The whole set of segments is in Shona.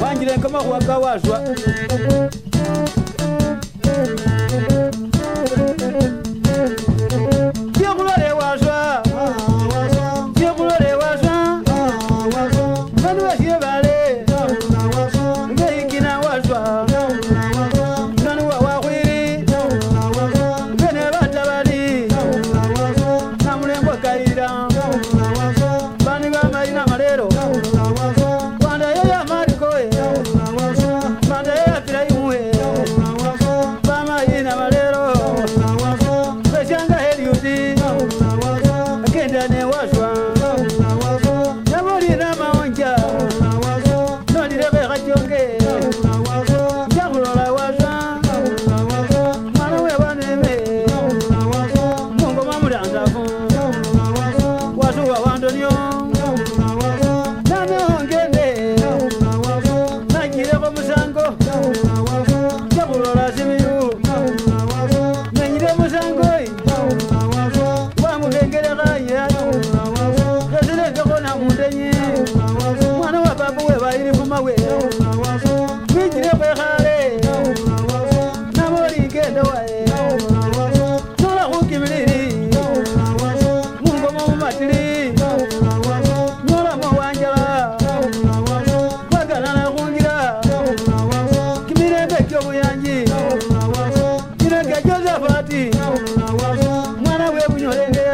Banjire nkama kuwaga wajwa mawe bijire be khale namori ke dawaye tola ku kibiri mungo mo matiri nola mo wanjala bagala na kungira kibire be kyobu yanji kira ke joseph ati mwana we bunyolenge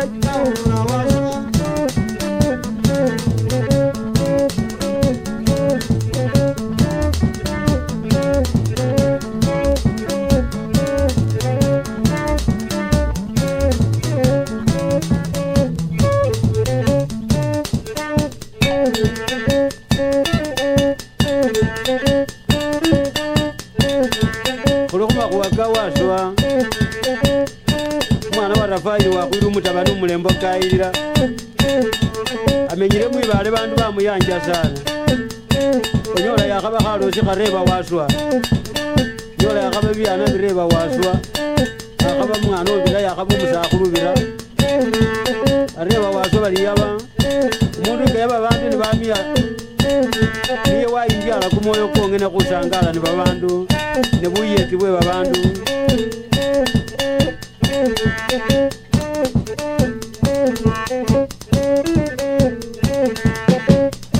kulokuba kuwagawaswa umwana wa rafayi wakwirumutava ni umulembo kayirira amenyire mwibale bandu bamuyanja sana onyola yakhava khalosi kharevwa waswa nyola yakhava biana birevwa waswa akhava mwana ovira yakhava musakhuluvira arevwa waswa valiyava omundu ikayava bandu nibamia kuhlangana kumoyo okhongene kudlangala nebabantu nebuyeki bwe babantu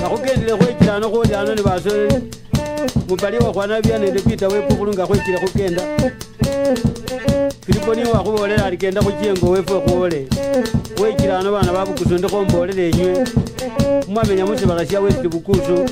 nakhukendile khwekilano khulyano nebaso mubali wakhwanabya nende pita wepukhulu nga khwekile khukenda filiponi wakhubolela alikenda khuchiyengo wefwe khuwole khwekilano bana babukusu ndikhombolele enywe mwamenya musibala sya wesitibukusu